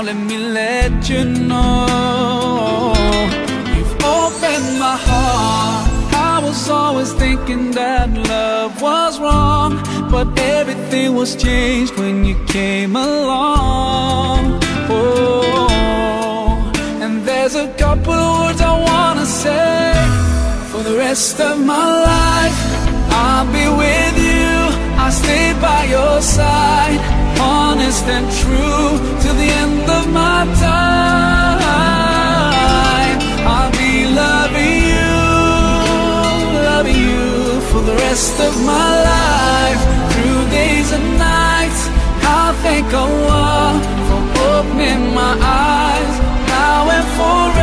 Now let me let you know you've opened my heart. I was always thinking that love was wrong, but everything was changed when you came along. Oh, and there's a couple words I wanna say for the rest of my life. I'll be with you, I'll stay by your side, honest and true to the end of my time. I'll be loving you, loving you for the rest of my life, through days and nights. I'll thank Allah for opening my eyes now and forever.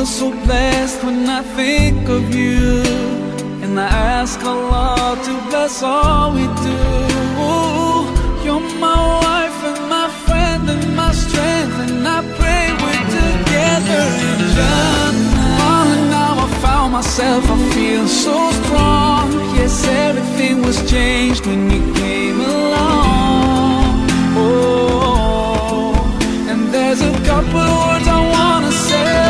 Feel so blessed when I think of you. And I ask Allah to bless all we do. You're my wife and my friend and my strength. And I pray we're together in Jannah. Oh, and now I found myself, I feel so strong. Yes, everything was changed when you came along. Oh, and there's a couple words I wanna say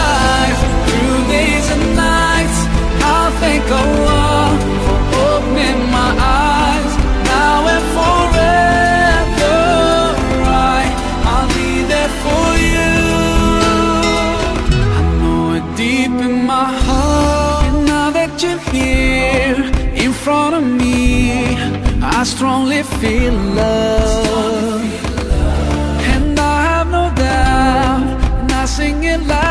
front of me, I strongly feel love. And I have no doubt, and I sing it loud,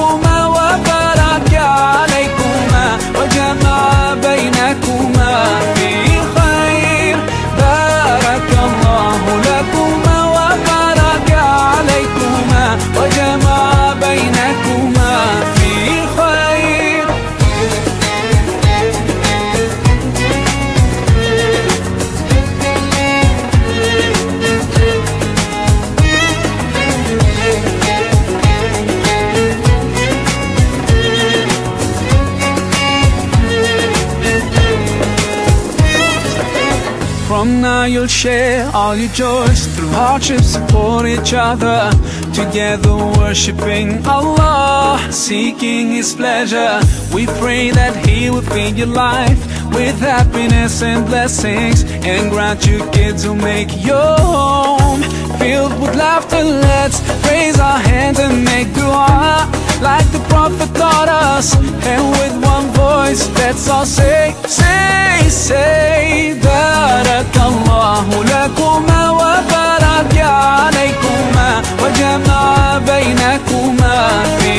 لكما وبارك عليكما وجمع بينكما. you'll share all your joys Through hardships support each other. Together worshipping Allah Seeking His pleasure. We pray that He will fill your life With happiness and blessings And grant you kids who make your home Filled with laughter. Let's raise our hands and make dua like the prophet taught us And with one voice, let's all say, say, say بارك الله لكما وبارك عليكما وجمع بينكما في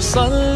Sana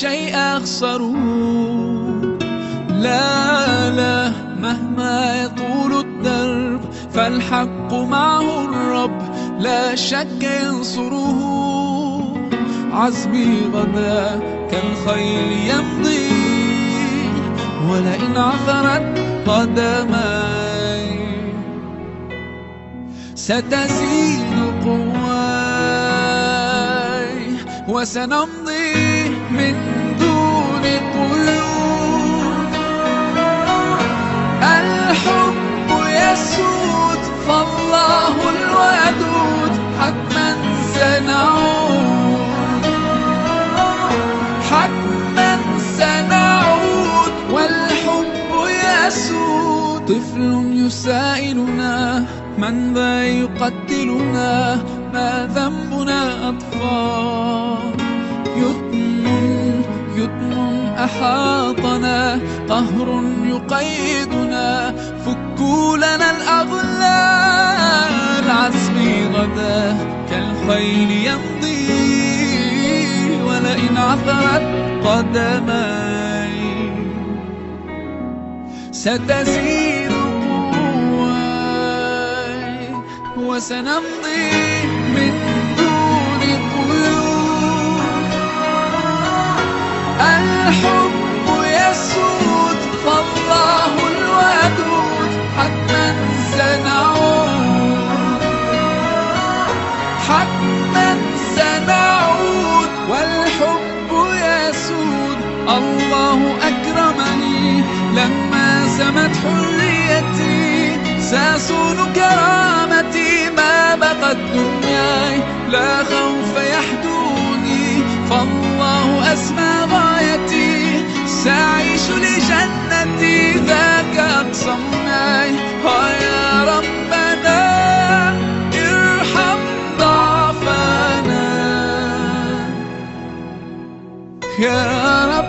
شيء أخسره لا لا مهما يطول الدرب فالحق معه الرب لا شك ينصره. عزمي غدا كالخيل يمضي. ولئن عثرت قدماي ستزيد قواي. وسنمضي من قيود الحب يسود فالله الودود حتما سنعود حتما سنعود والحب يسود. طفل يسائلنا من ذا يقتلنا؟ ما ذنبنا أطفال. أحاطنا قهر يقيدنا فكوا لنا الأغلال عزمي غدا كالخيل يمضي ولئن عثرت قدماي. ستزيد قواي وسنمضي. الحب يسود فالله الودود حتما سنعود حتما سنعود والحب يسود. الله أكرمني لما سمت حريتي سأصون كرامتي ما بقت دنياي. لا خوف يحدوني فالله أسمى غايتي. سأعيش لجنتي ذاك أقصى مناي يا ربنا ارحم ضعفنا. يا رب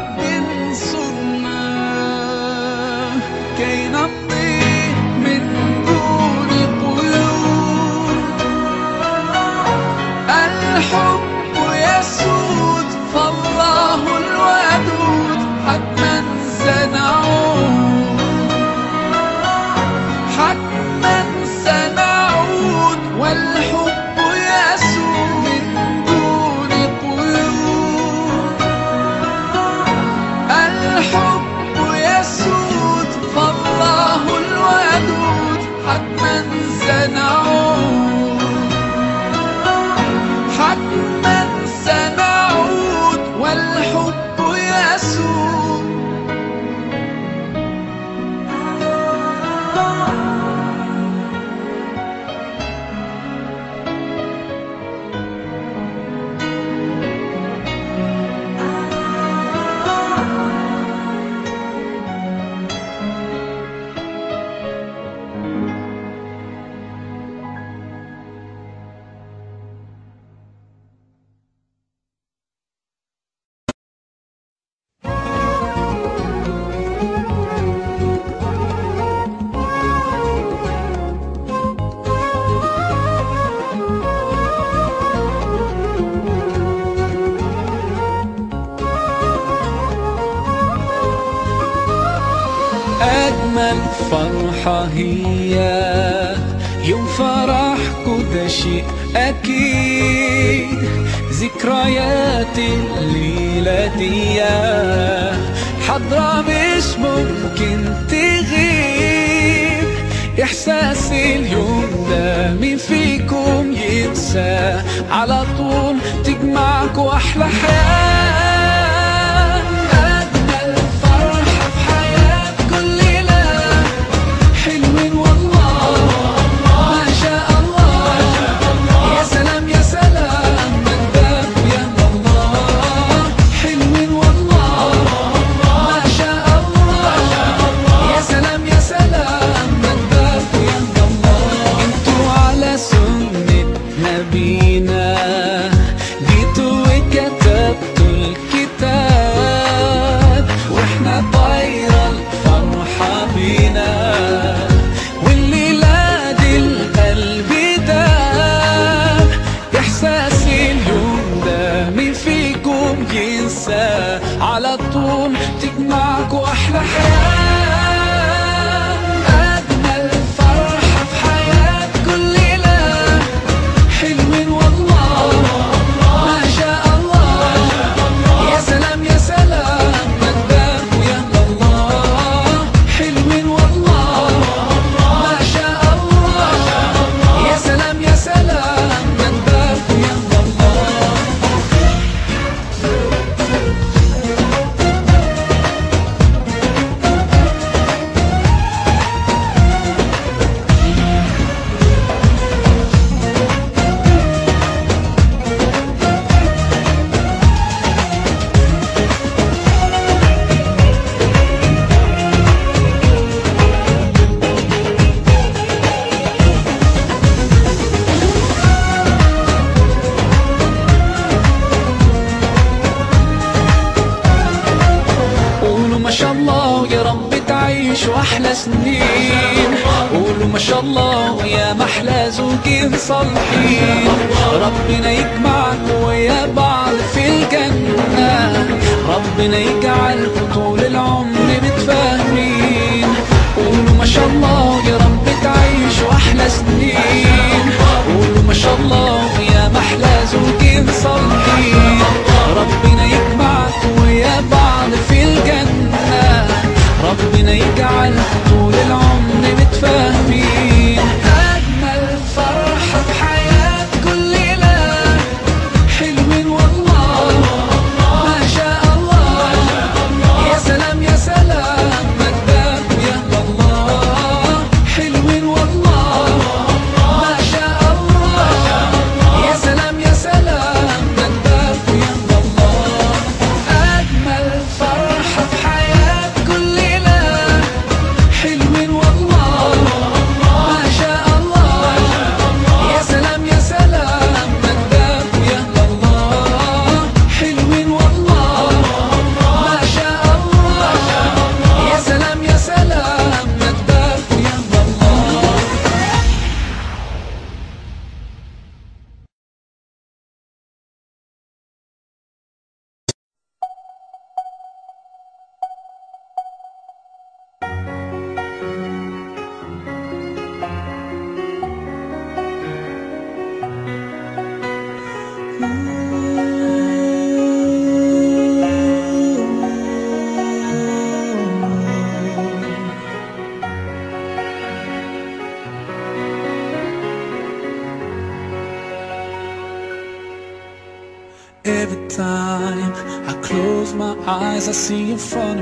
شاء الله يا محلى زوجين صالحين. ربنا يجمعكم ويا بعض في الجنة. ربنا يجعلكم طول العمر متفاهمين. قولوا ما شاء الله يا رب تعيشوا أحلى سنين. قولوا ما شاء الله يا محلى زوجين صالحين. ربنا يجمعكم ويا بعض في الجنة. ربنا يجعلكم طول العمر about me I see in front of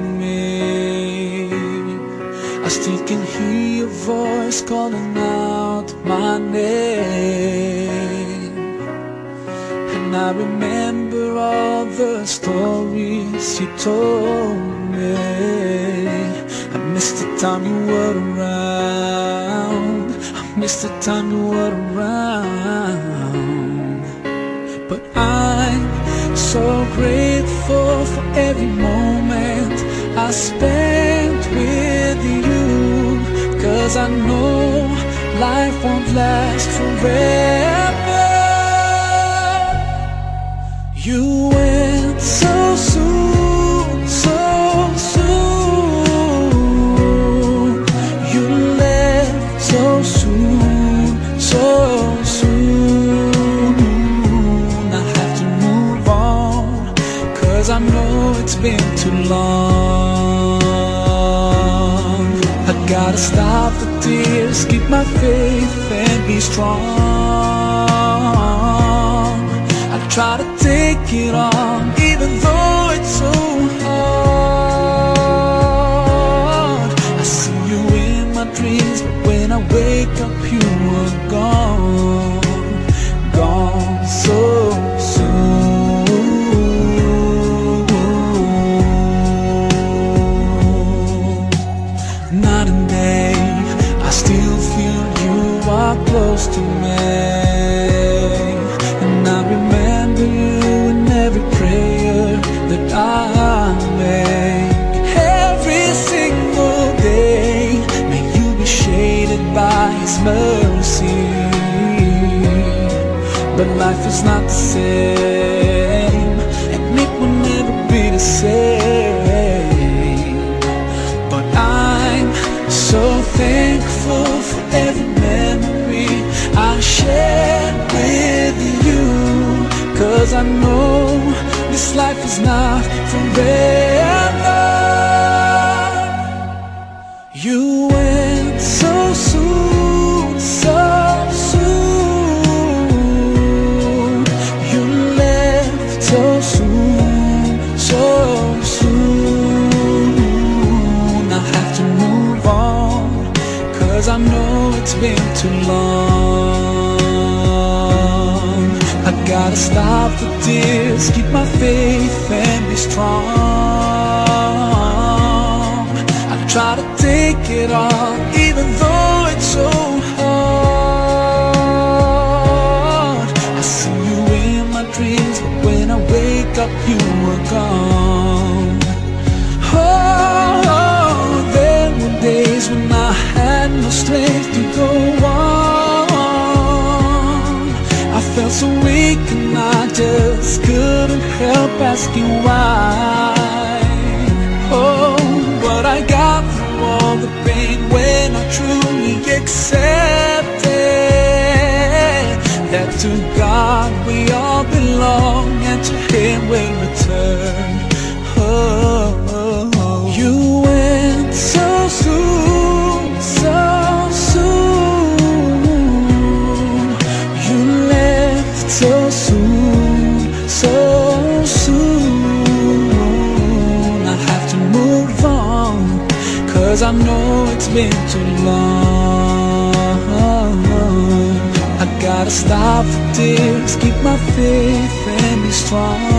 I gotta stop the tears, keep my faith and be strong. I try to take it on, even though it's so hard. I see you in my dreams, but when I wake up, you are gone, gone so mercy. But life is not the same, and it will never be the same. But I'm so thankful for every memory I shared with you. Cause I know this life is not forever. Tears, keep my faith and be strong. I try to take it all, even though it's so hard. I see you in my dreams, but when I wake up, you are gone. Asking why. Oh, but I got through all the pain when I truly accepted that to God we all belong and to Him we'll return. Stop the tears, keep my faith and be strong.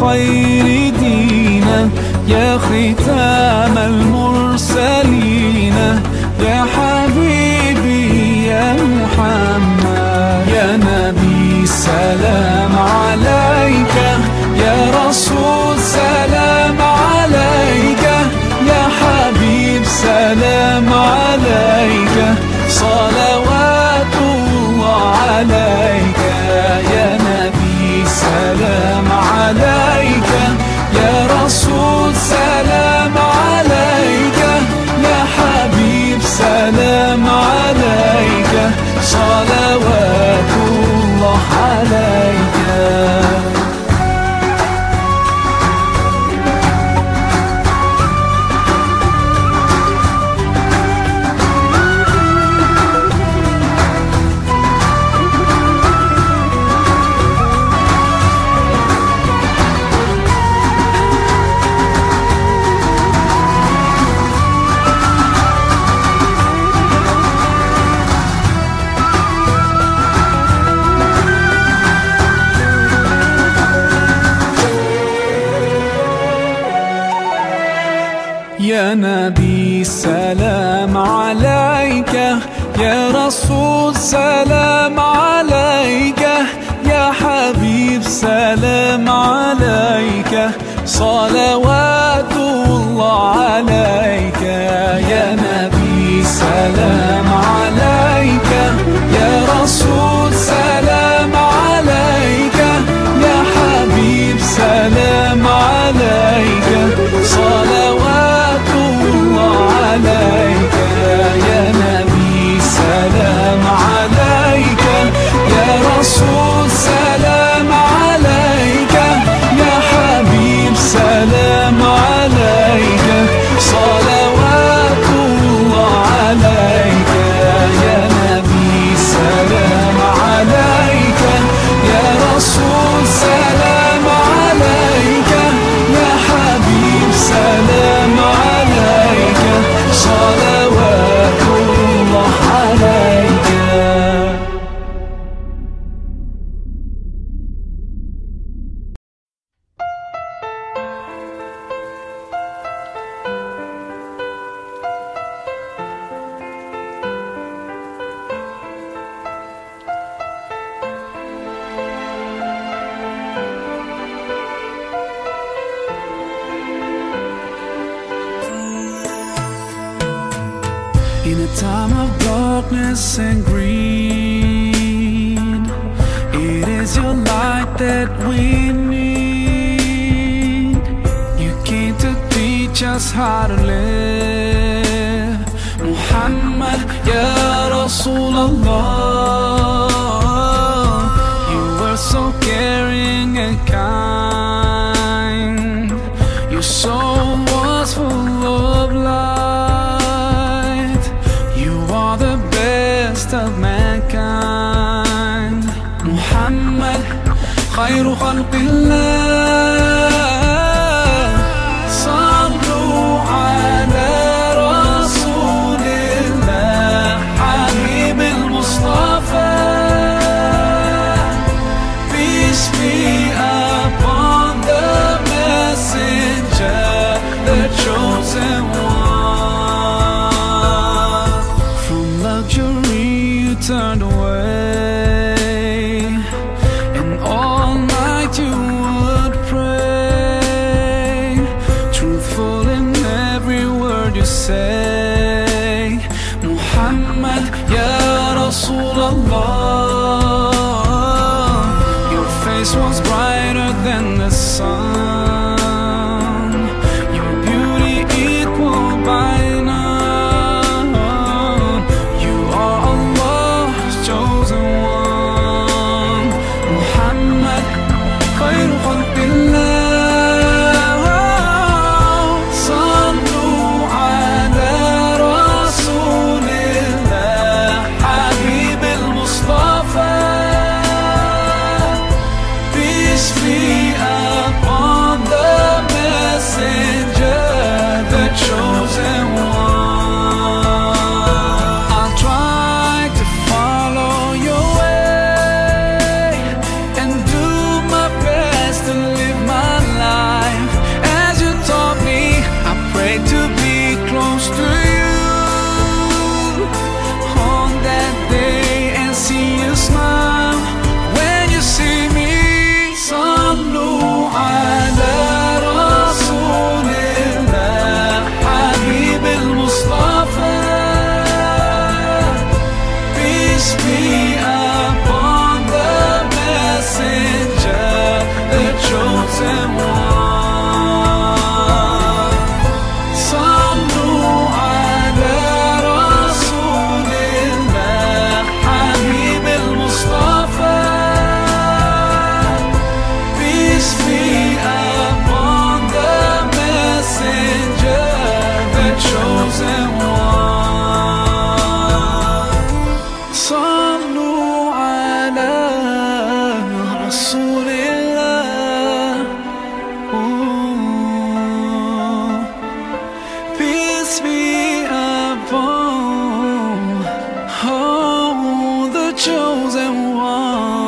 خير دينا يا ختام المرسلين يا حبيبي يا محمد يا نبي سلام عليك يا رسول سلام عليك يا حبيب سلام عليك. صلاة Rasulullah You were so caring and kind. Your soul was full of light. You are the best of mankind. Muhammad خير خلق الله one.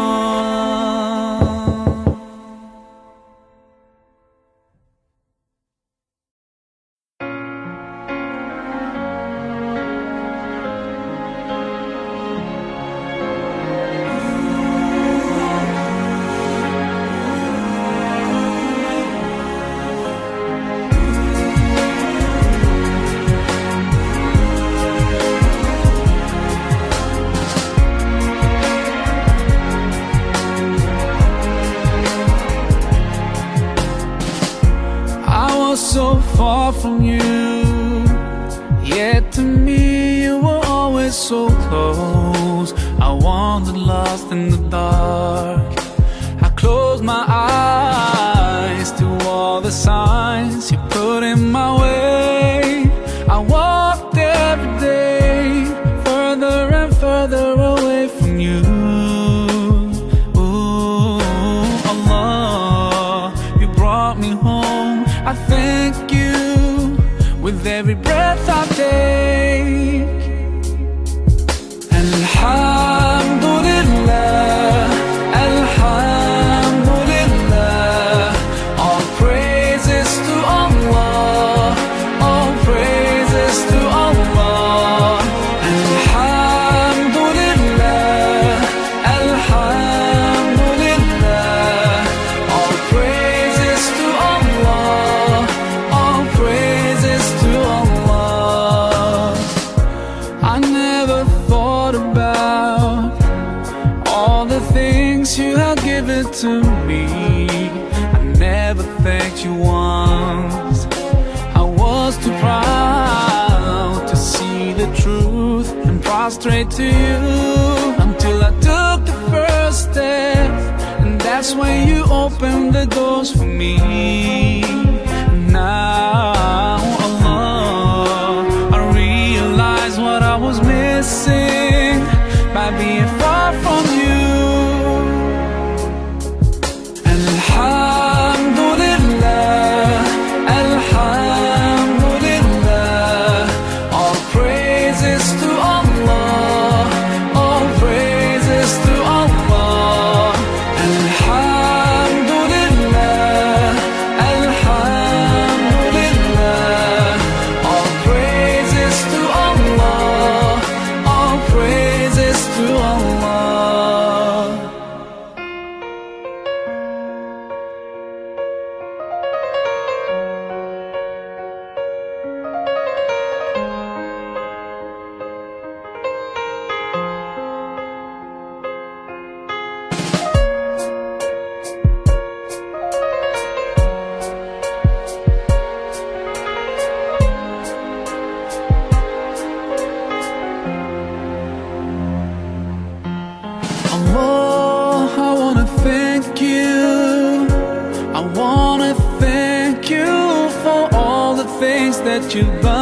Things that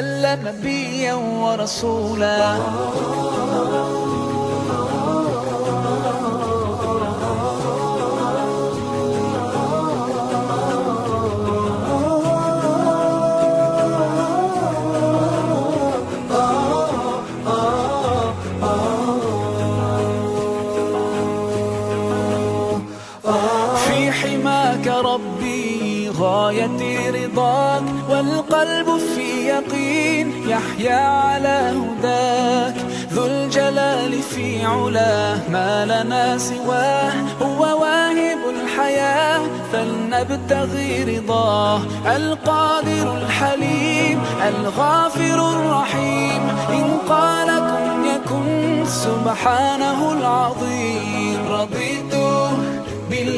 وسلم سلم نبيا ورسولا في حماك ربي غايتي رضاك والقلب في يقين يحيا على هداك. ذو الجلال في علاه ما لنا سواه. هو واهب الحياة فلنبتغي رضاه. القادر الحليم الغافر الرحيم. إن قال كن يكن سبحانه العظيم. رضيت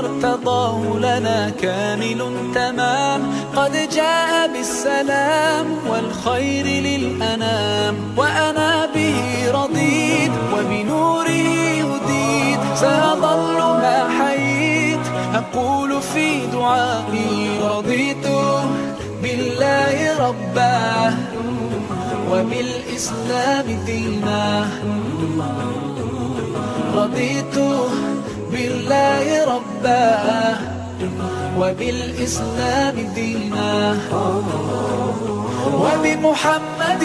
ارتضاه لنا كامل تمام. قد جاء بالسلام والخير للأنام. وأنا به رضيت وبنوره هديت. سأظل ما حييت. أقول في دعائي رضيت بالله ربا وبالإسلام دينا. رضيت بالله ربا وبالإسلام دينا وبمحمد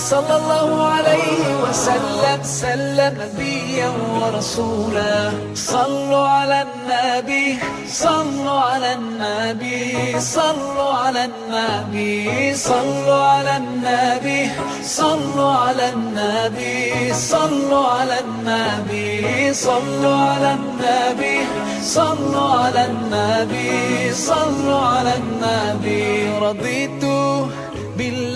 صلى الله عليه وسلم سلم نبيا ورسولا. صلوا على النبي صلوا على النبي صلوا على النبي صلوا على النبي صلوا على النبي صلوا على النبي صلوا على النبي صلوا على النبي صلوا على النبي. رضيت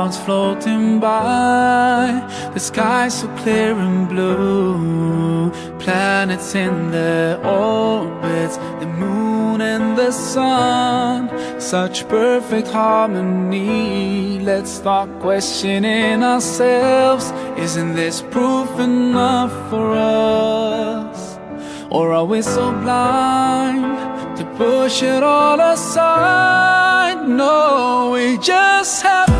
Clouds floating by, the sky so clear and blue. Planets in their orbits, the moon and the sun. Such perfect harmony. Let's start questioning ourselves. Isn't this proof enough for us? Or are we so blind to push it all aside? No, we just have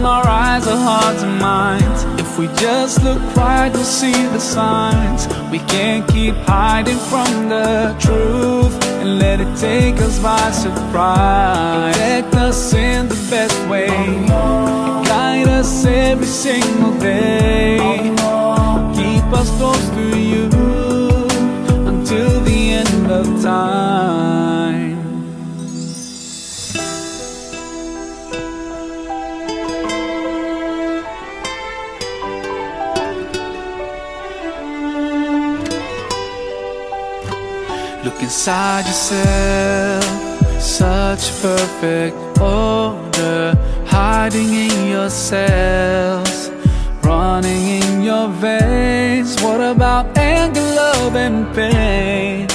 to our eyes, our hearts and minds. If we just look right, we'll see the signs. We can't keep hiding from the truth and let it take us by surprise. Protect us in the best way, guide us every single day. Keep us close to you inside yourself, such perfect order, hiding in your cells, running in your veins. What about anger, love, and pain?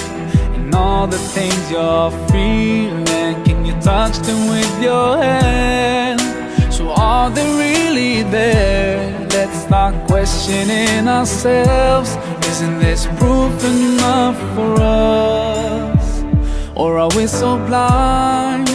And all the things you're feeling, can you touch them with your hand? So are they really there? Let's start questioning ourselves. Isn't this proof enough for us? Or are we so blind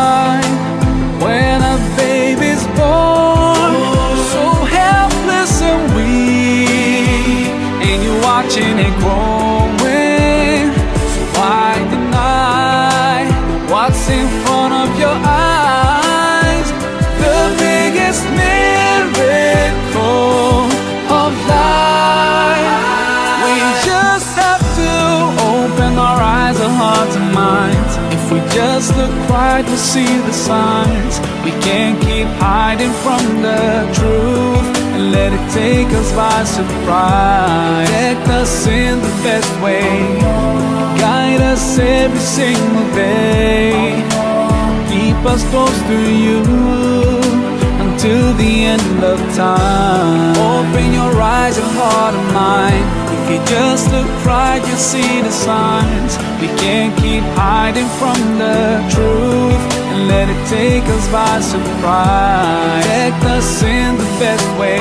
It growing. So why deny what's in front of your eyes? The biggest miracle of life. We just have to open our eyes, our hearts and minds. If we just look right, we'll see the signs. We can't keep hiding from the truth let it take us by surprise. Protect us in the best way, guide us every single day. Keep us close to you until the end of time. Open your eyes, your heart and mind. If you just look right, you'll see the signs. We can't keep hiding from the truth let it take us by surprise. Protect us in the best way,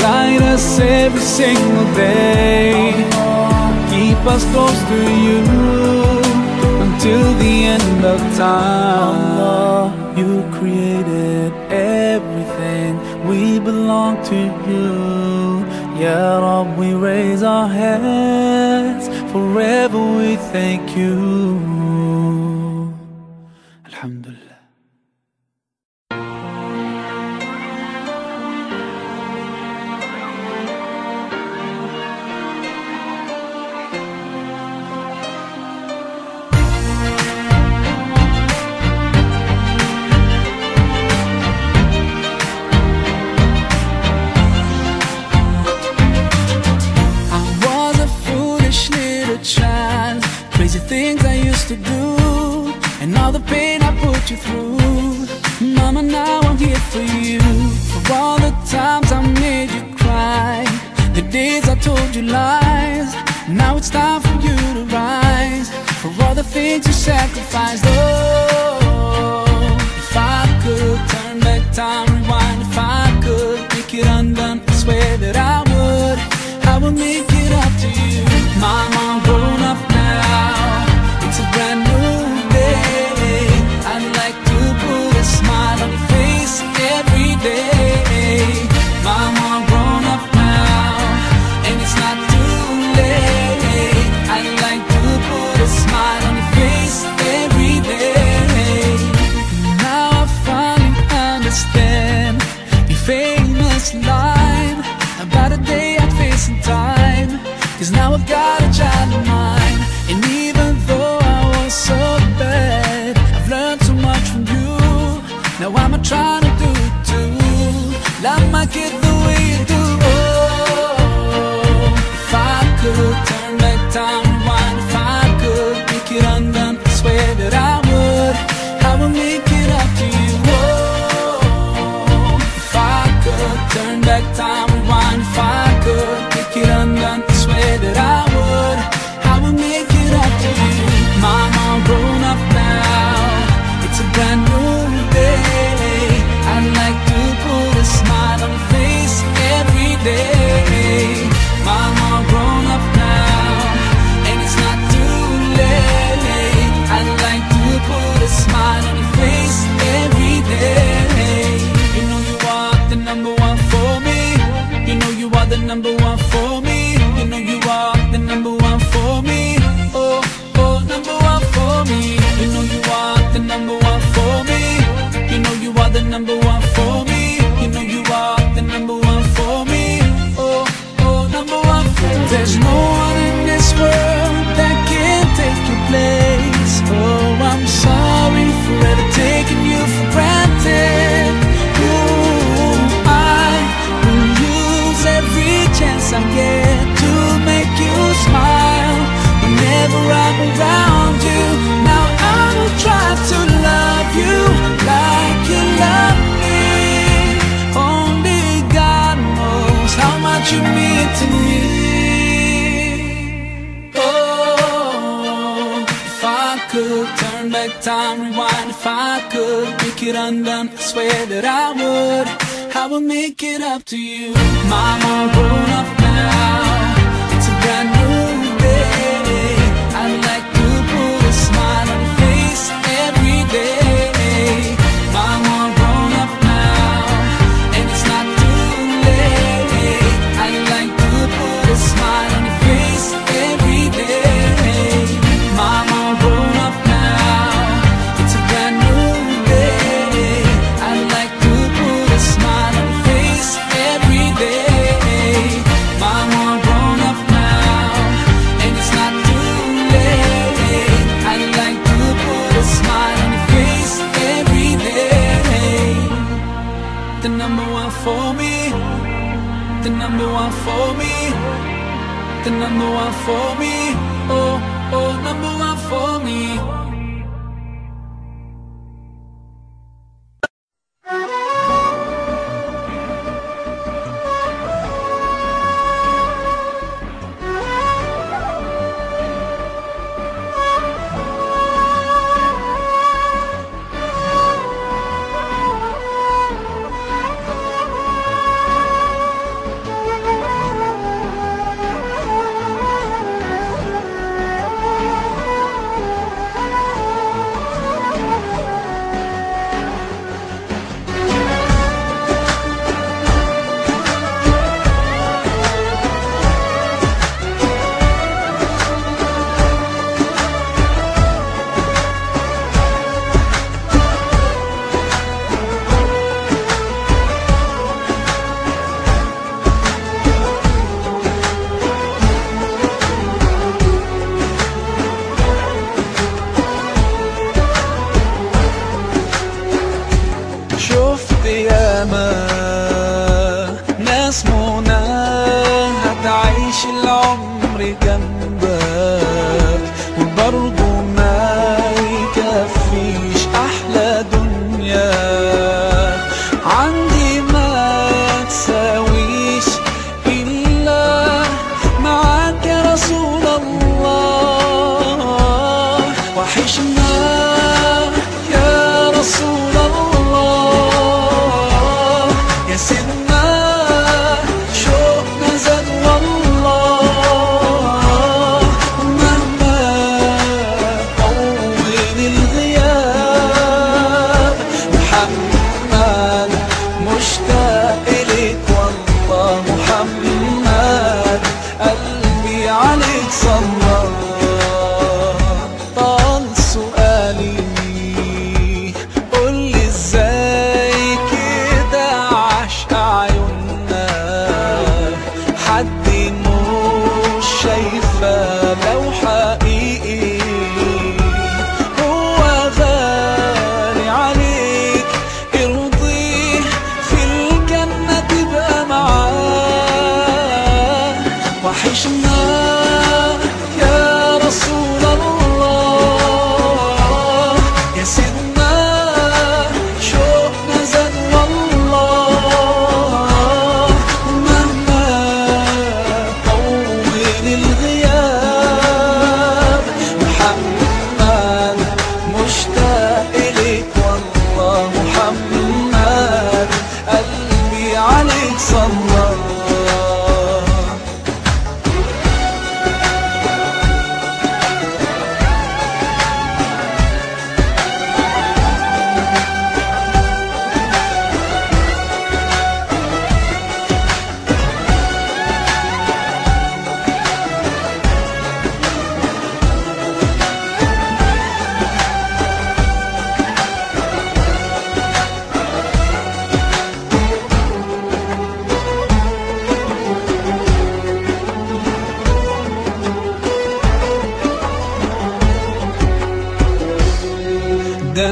guide us every single day. Keep us close to you until the end of time. You created everything. We belong to you. Ya Rab, we raise our hands. Forever we thank you. Times I made you cry, the days I told you lies. Now it's time for you to rise. For all the things you sacrificed. Oh, if I could turn back time, undone. I swear that I would, I would make it up to you. Mama, grown up now.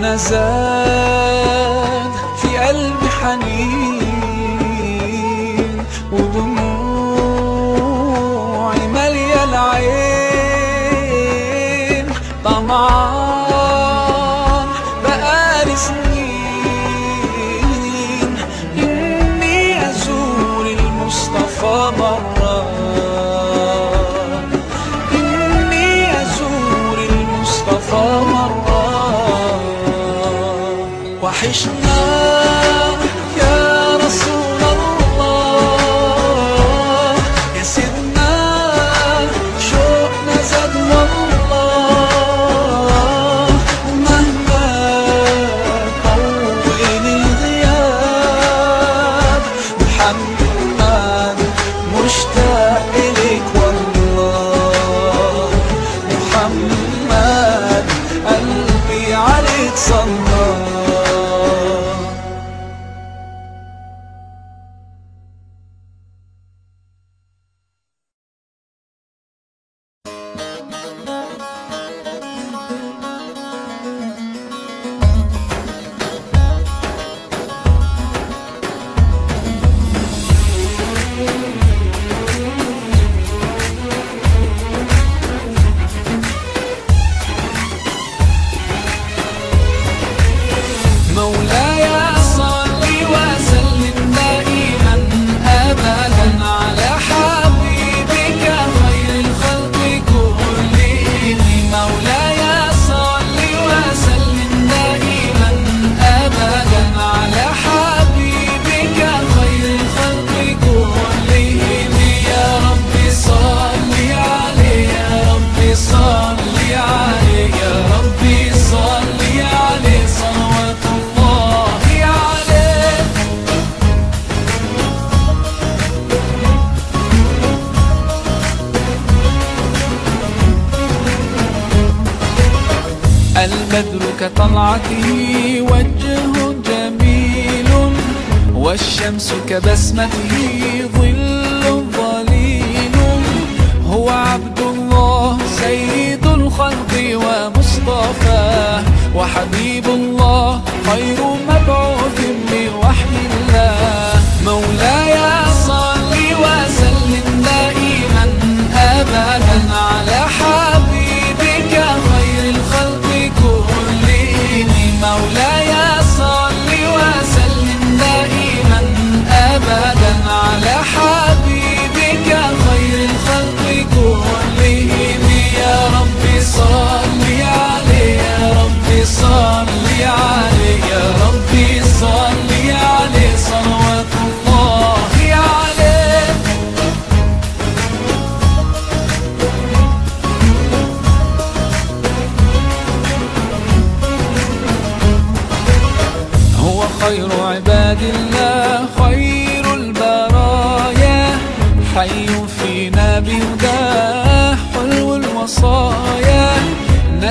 apenas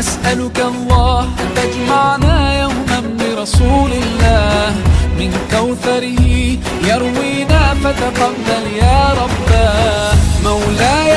أسألك الله أن تجمعنا يوما برسول الله. من كوثره يروينا فتقبل يا رباه مولاي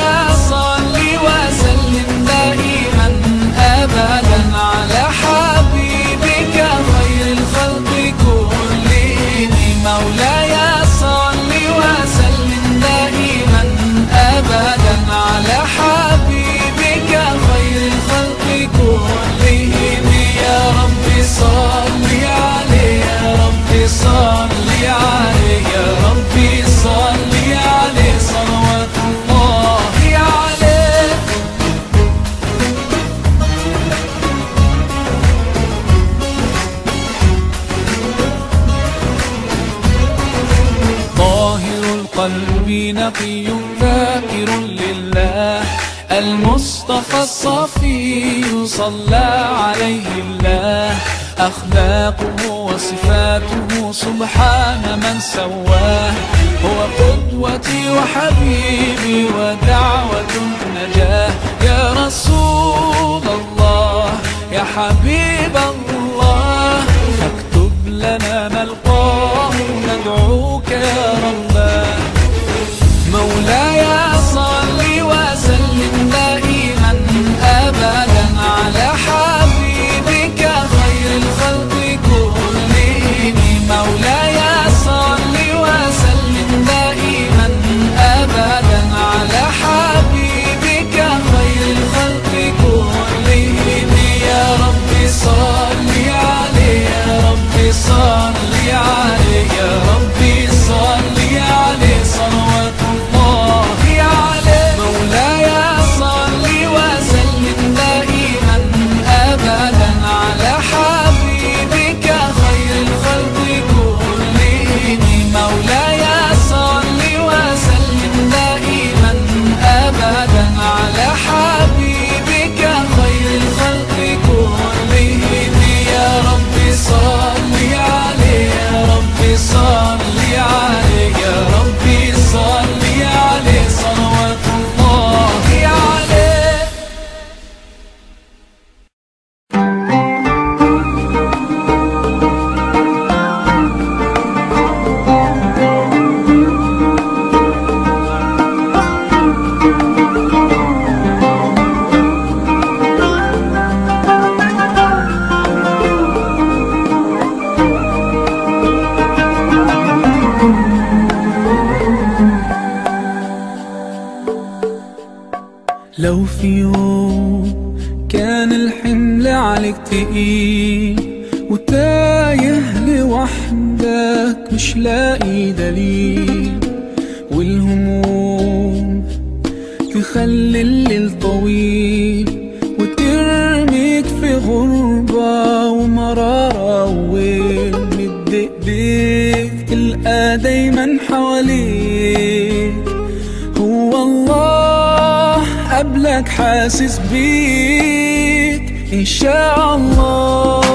صلى عليه الله. أخلاقه وصفاته سبحان من سواه. هو قدوتي وحبيبي ودعوتي لو في يوم كان الحمل عليك تقيل وتايه لوحدك مش لاقي دليل. حاسس بيك إن شاء الله.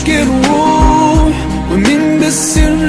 aşk ruh this besin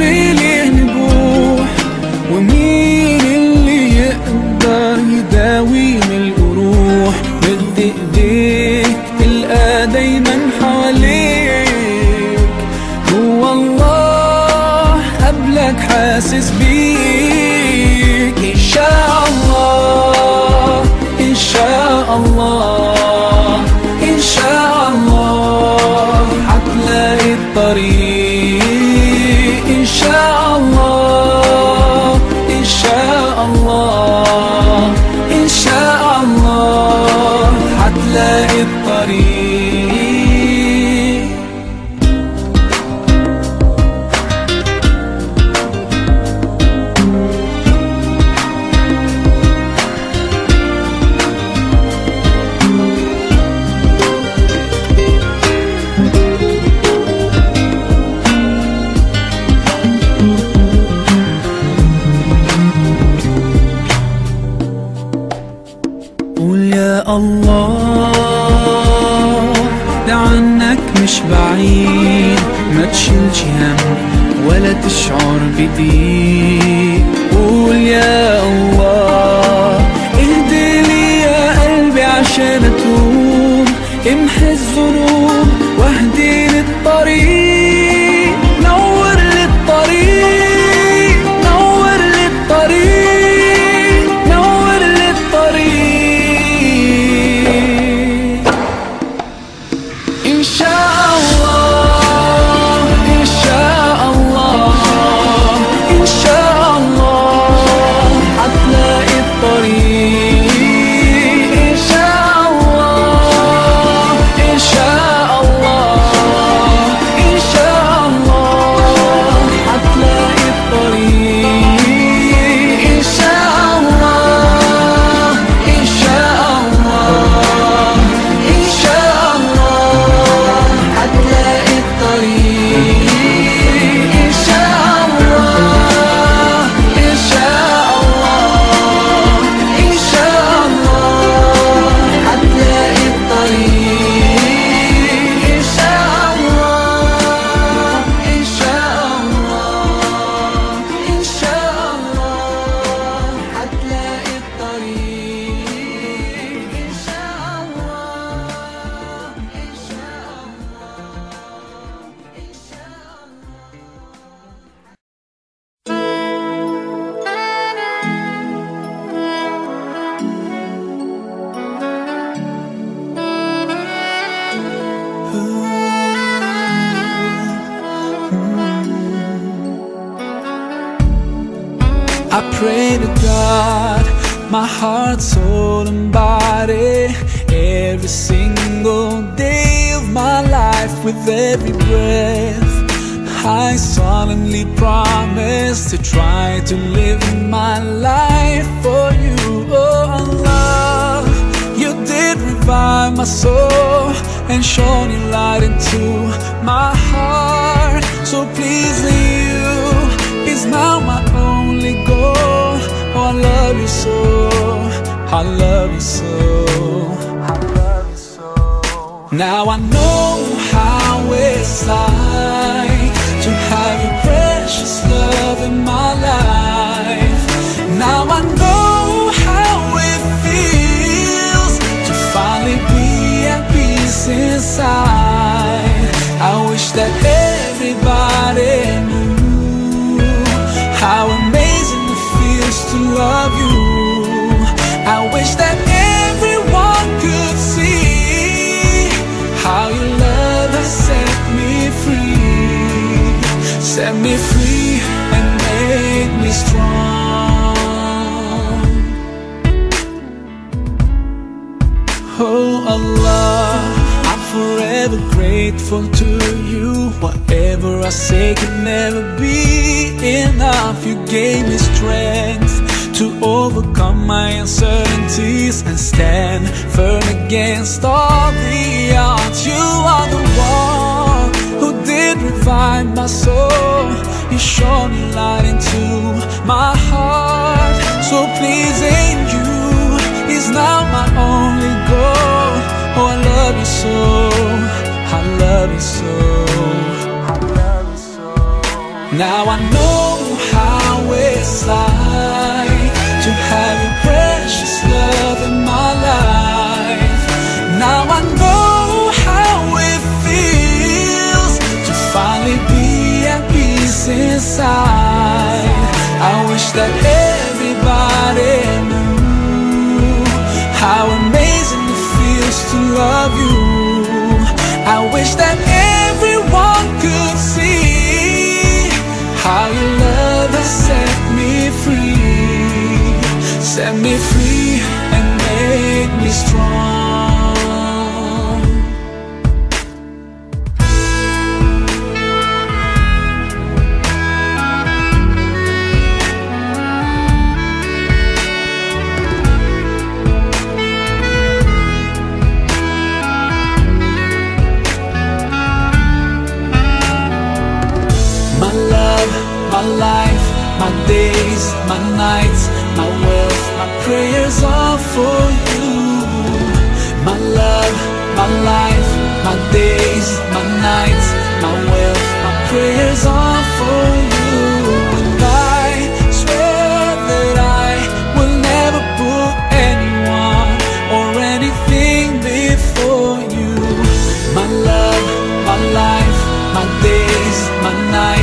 so Now I know how it's like To have your precious love in my life. Now I know how it feels To finally be at peace inside. I wish that everybody knew How amazing it feels to love you. I wish that my nights, my wills, my prayers are for you. My love, my life, my days, my nights, my wills, my prayers are for you. I swear that I will never put anyone or anything before you. My love, my life, my days, my nights.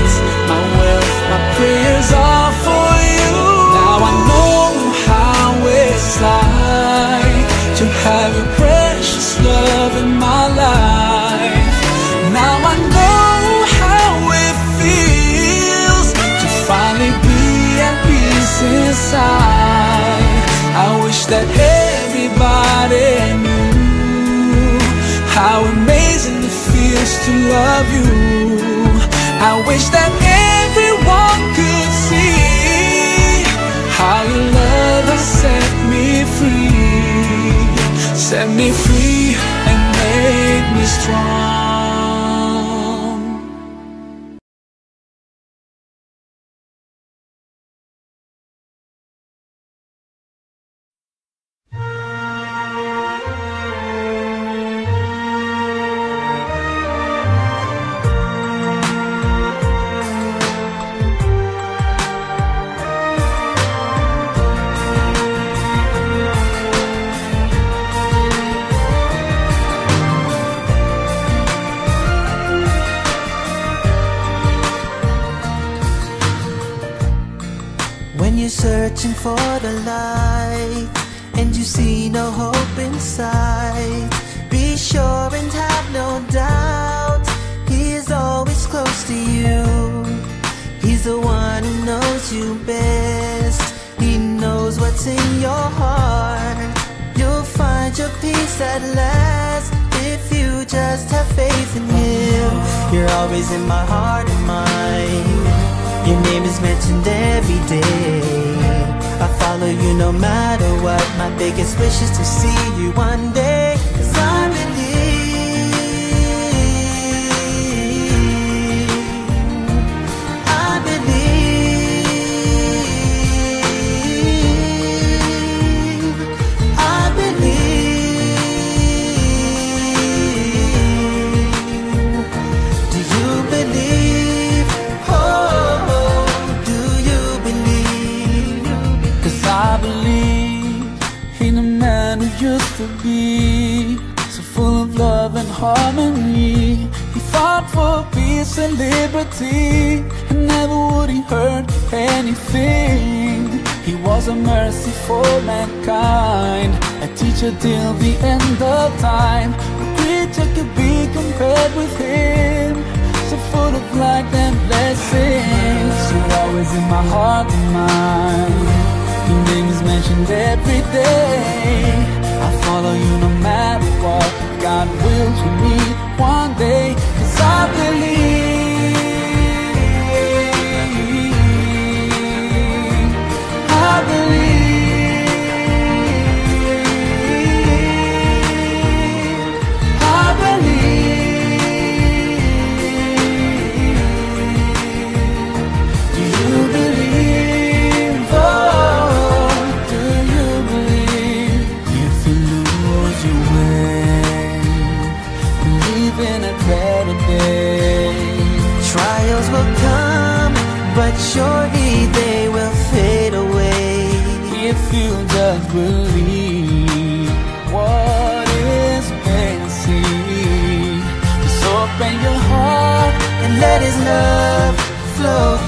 to love you. I wish that everyone could see How your love has set me free Set me free and made me strong. At last if you just have faith in Him. You're always in my heart and mind. Your name is mentioned every day. I follow you no matter what. My biggest wish is to see you one day. Harmony. He fought for peace and liberty, and never would he hurt anything. He was a mercy for mankind, a teacher till the end of time. No creature could be compared with him, so full of light and blessings. You're always in my heart and mind. Your name is mentioned every day. I follow you no matter what. God will to me one day. Cause I believe. Surely they will fade away. If you just believe what is basic, just open your heart And let His love flow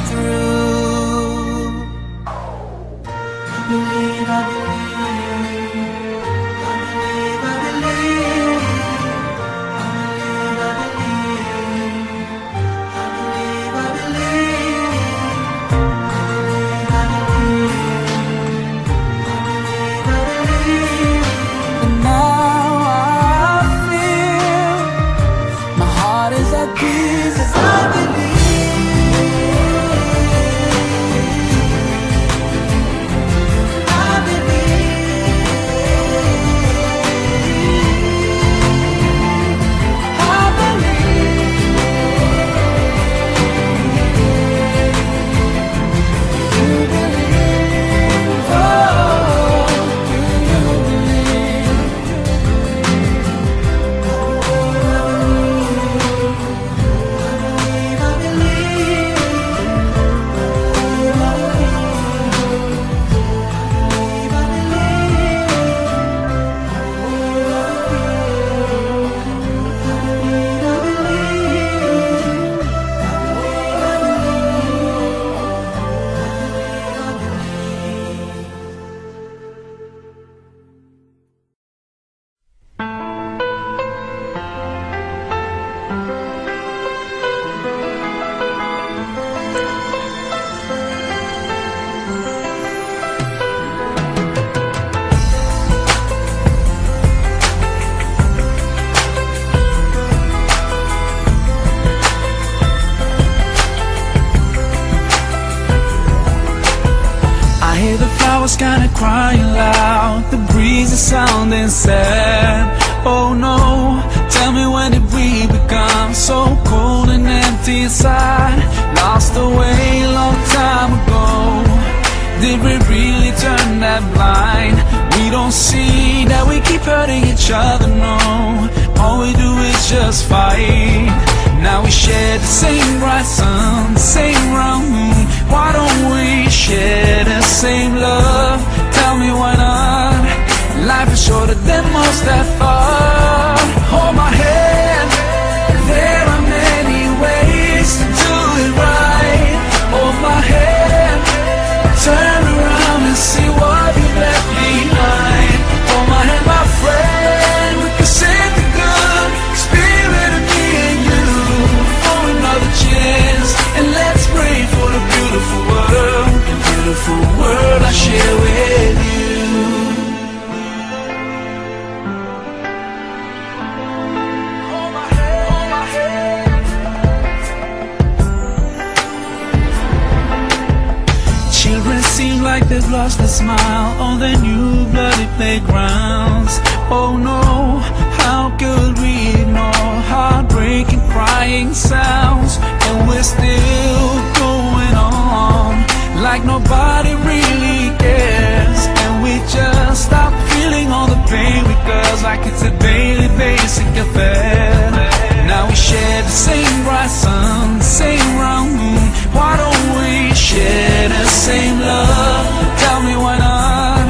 share the same bright sun, the same round moon? Why don't we share the same love? Tell me why not?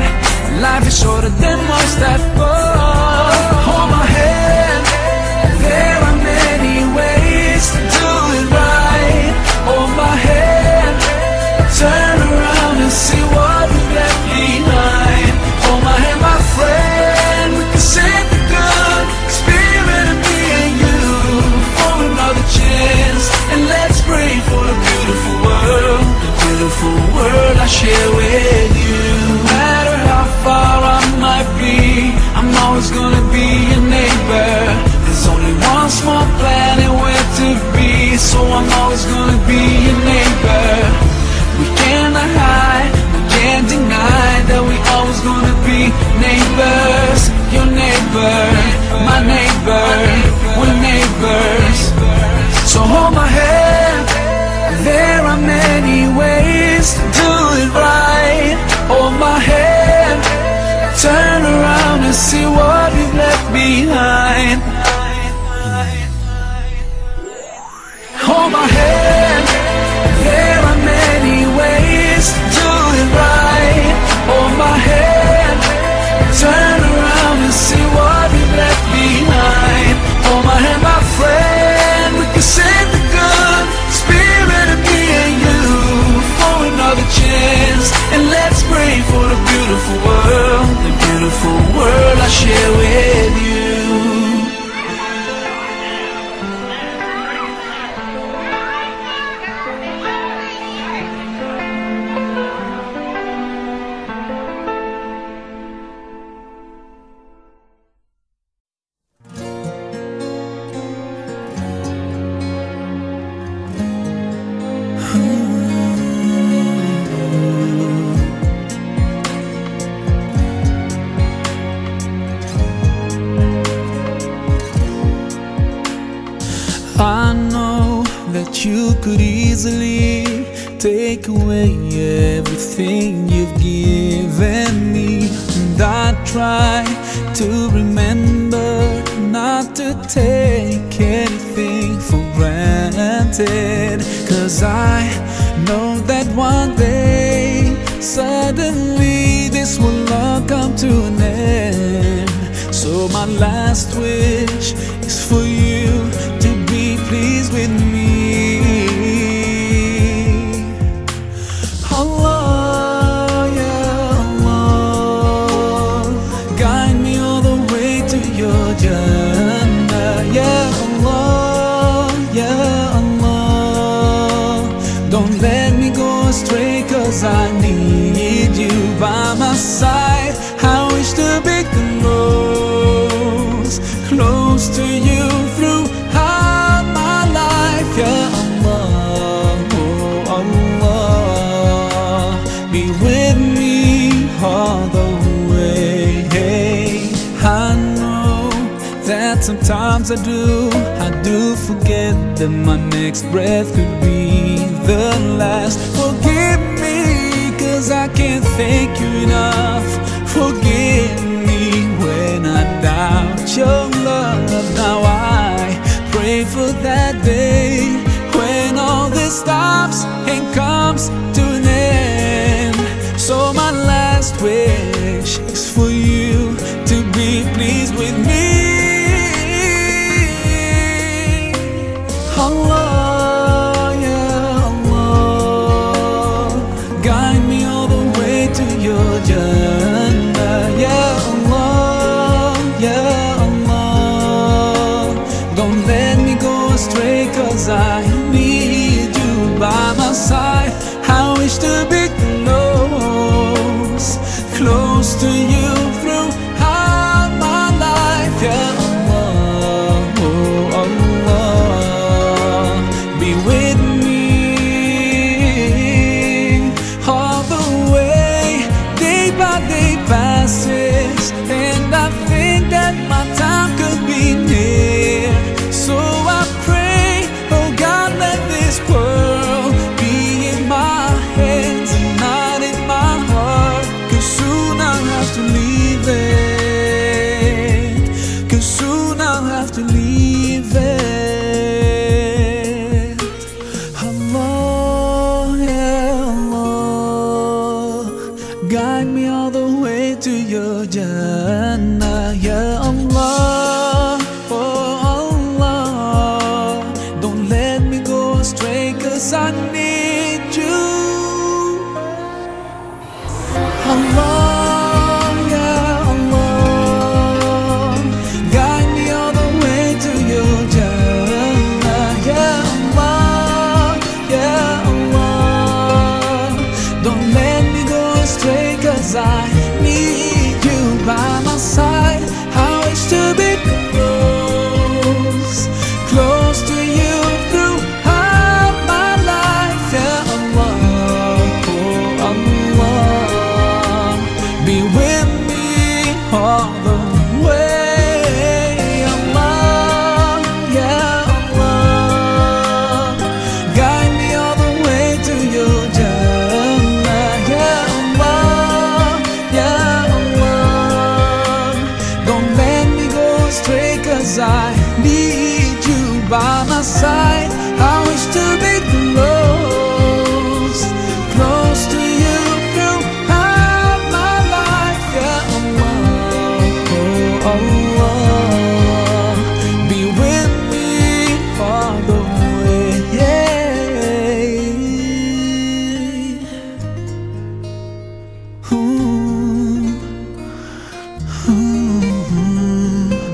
Life is shorter than what's that for? obsessed with Sometimes I do, I do forget that my next breath could be the last. Forgive me, cause I can't thank you enough. Forgive me when I doubt your love. Now I pray for that day when all this stops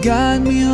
ooh, guide me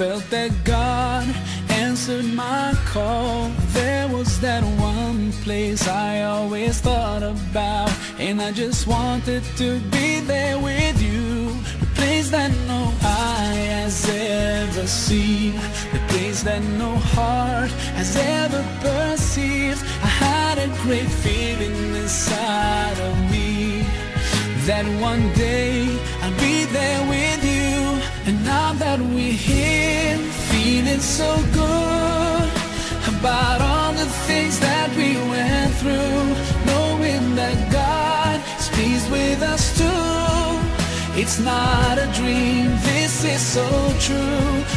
felt that God answered my call. There was that one place I always thought about, and I just wanted to be. so good about all the things that we went through, knowing that God is pleased with us too. It's not a dream, this is so true.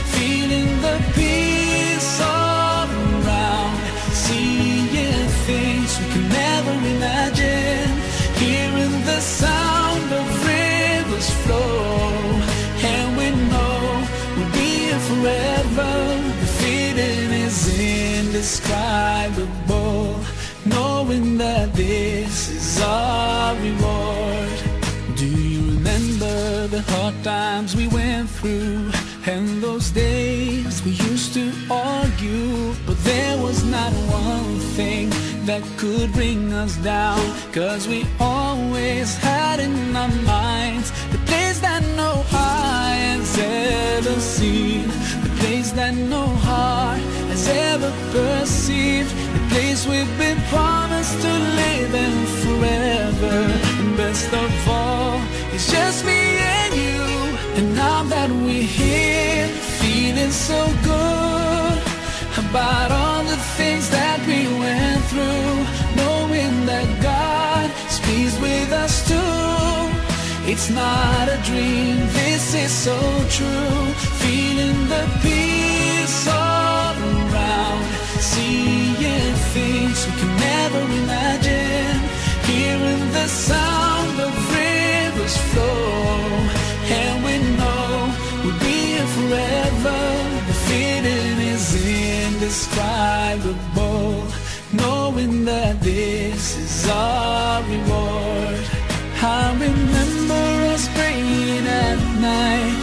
times we went through And those days we used to argue But there was not one thing that could bring us down Cause we always had in our minds The place that no eye has ever seen The place that no heart has ever perceived The place we've been promised to live in forever. And best of all, it's just me and now that we're here, feeling so good about all the things that we went through, knowing that God pleased with us too. It's not a dream, this is so true. Feeling the peace all around, seeing things we can never imagine, hearing the sound of rivers flow, indescribable, knowing that this is our reward. I remember us praying at night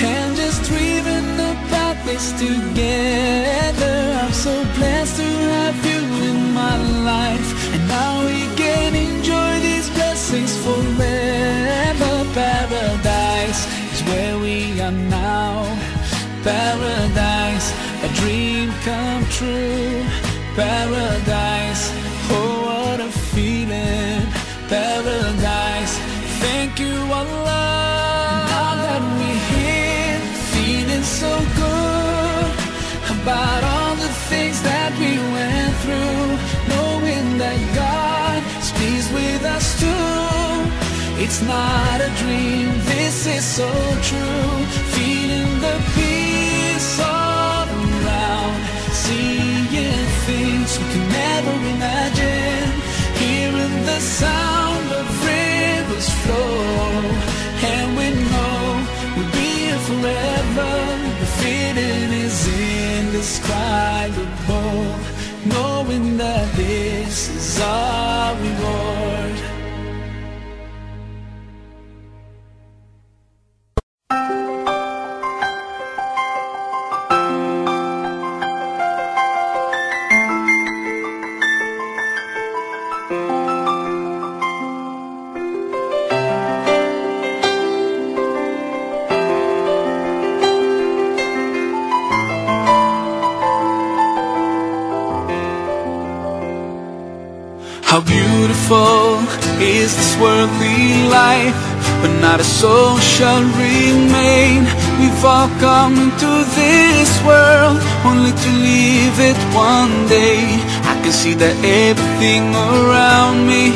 and just dreaming about this together. I'm so blessed to have you in my life, and now we can enjoy these blessings forever. Paradise is where we are now. Paradise, come true. Paradise, oh what a feeling. Paradise, thank you Allah. Now that we're here, feeling so good about all the things that we went through, knowing that God is pleased with us too. It's not a dream, this is so true. Imagine, hearing the sound of rivers flow, and we know we'll be here forever. The feeling is indescribable, knowing that this is our reward. Beautiful is this worldly life, but not a soul shall remain. We've all come into this world only to leave it one day. I can see that everything around me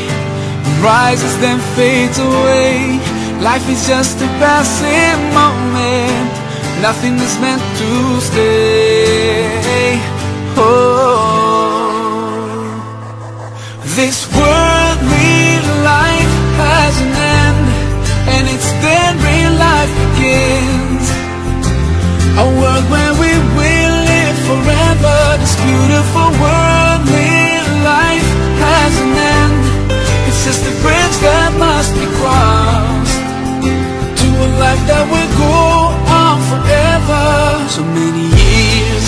rises then fades away. Life is just a passing moment, nothing is meant to stay. Oh. This worldly begins. A world where we will live forever. This beautiful worldly life has an end. It's just a bridge that must be crossed to a life that will go on forever. So many years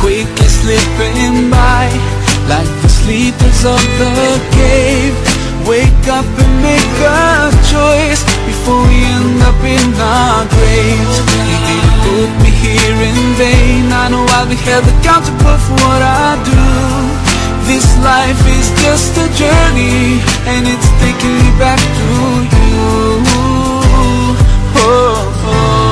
quickly slipping by like the sleepers of the cave. Wake up and make a choice before we end up in our graves. You didn't put me here in vain. I know I'll be held accountable for what I do. This life is just a journey, and it's taking me back to you. Oh, oh.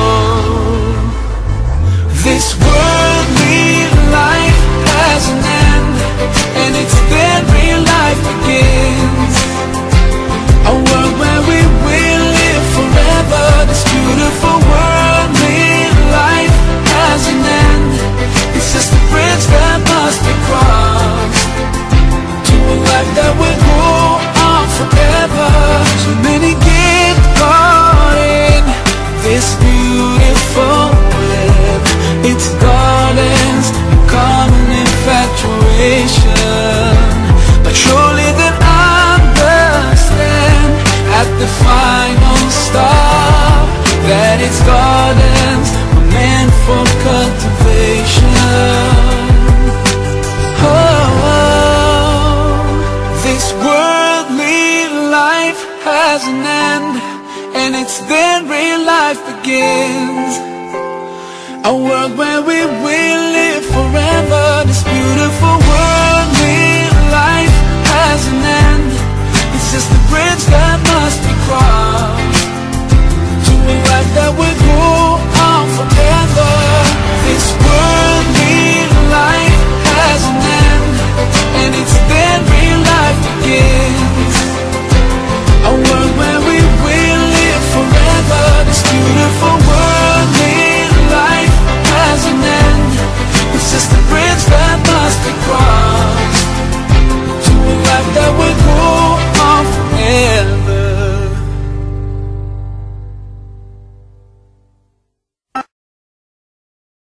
This worldly life has an end, and it's then real life begins. Beautiful worldly life has an end. It's just a bridge that must be crossed to a life that will go on forever. So many get caught in this beautiful web. It's gardens and common infatuation, but surely then understand at the it's gardens were meant for cultivation. Oh, this worldly life has an end And it's then real life begins. A world where